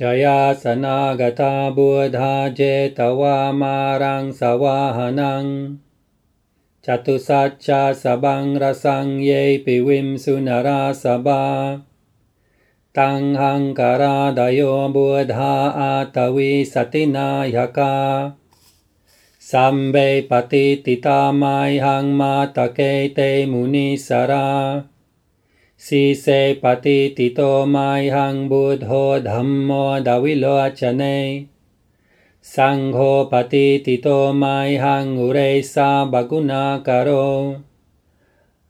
जयासनागता बुधा जे तवा मारां सवाहनां चतुसा च सभां रसं ये पिविंशुनरा सभा तां हंकरा दयो बुधा आ सति नायका साम्बै पतिता माय हाङ्मातकैतै मुनिसरा। สีเสปฏิติโตไมหังบุตโธธรรมโมดาวิโลชเนสังโฆปฏิติโตไมหังอุเรสาบกุณากโร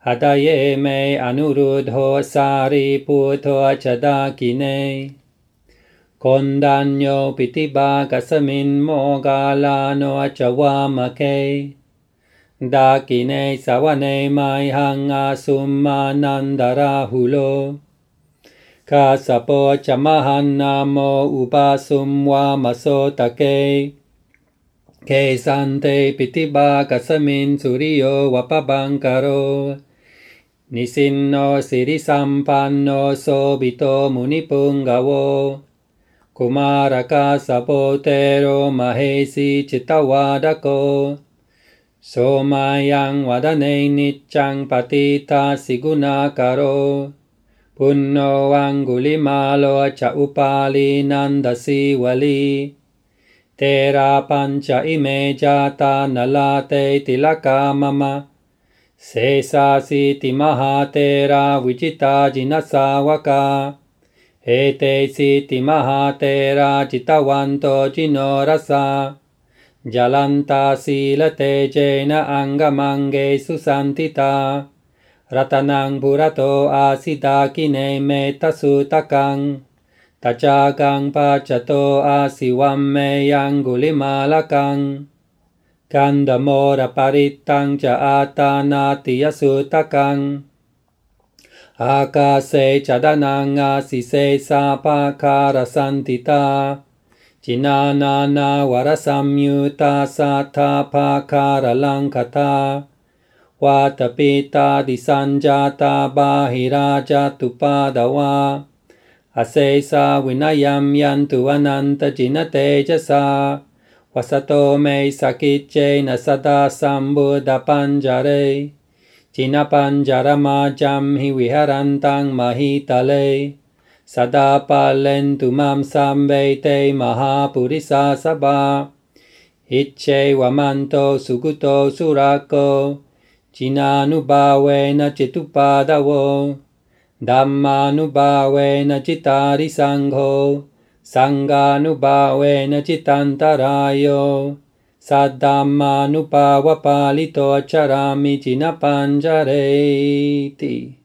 หัตเยเมอนุรุโธสารีปุโธชดากิเนคนดันโยปิติบากสมินโมกาลาโนจวามะเค da kine mai hanga summa nandara hulo. Ka sapo chamahanna mo upasum wa masotake ke sante piti kasamin suriyo wapabankaro nisinno siri sampanno sobito munipungavo. kumaraka sapotero mahesi kumaraka sapotero mahesi chitawadako Somayang vadane niccang patita siguna karo. Punno angulimalo cha upali nandasi wali. Tera pancha ime jata nalate tilaka mama. Sesa siti mahatera vichita jinasawaka. Ete siti Jalanta sila teje na angga mangge susantita. Ratanang burato asita kine metasutakang. sutakang. Tacakang pacato asiwam yang guli malakang. Kanda mora paritang ca ata nati ya asutakang. Aka se cadanang asi se sapa kara santita. जिनानानावरसंयुता सा थापाकारलङ्कता वातपितादिसञ्जाता बाहिराजा तु पादवा असेसा विनयं यन्तु अनन्तजिनतेजसा वसतो मे सखिच्चैन सदा सम्बुधपञ्जरे चिनपञ्जरमाजं हि विहरन्तां महीतले sakiche na sada sambuddha panjare Jina panjaramajam hi viharantang mahitale Sada palentu mam sambete mahapurisa sabha. Iche wamanto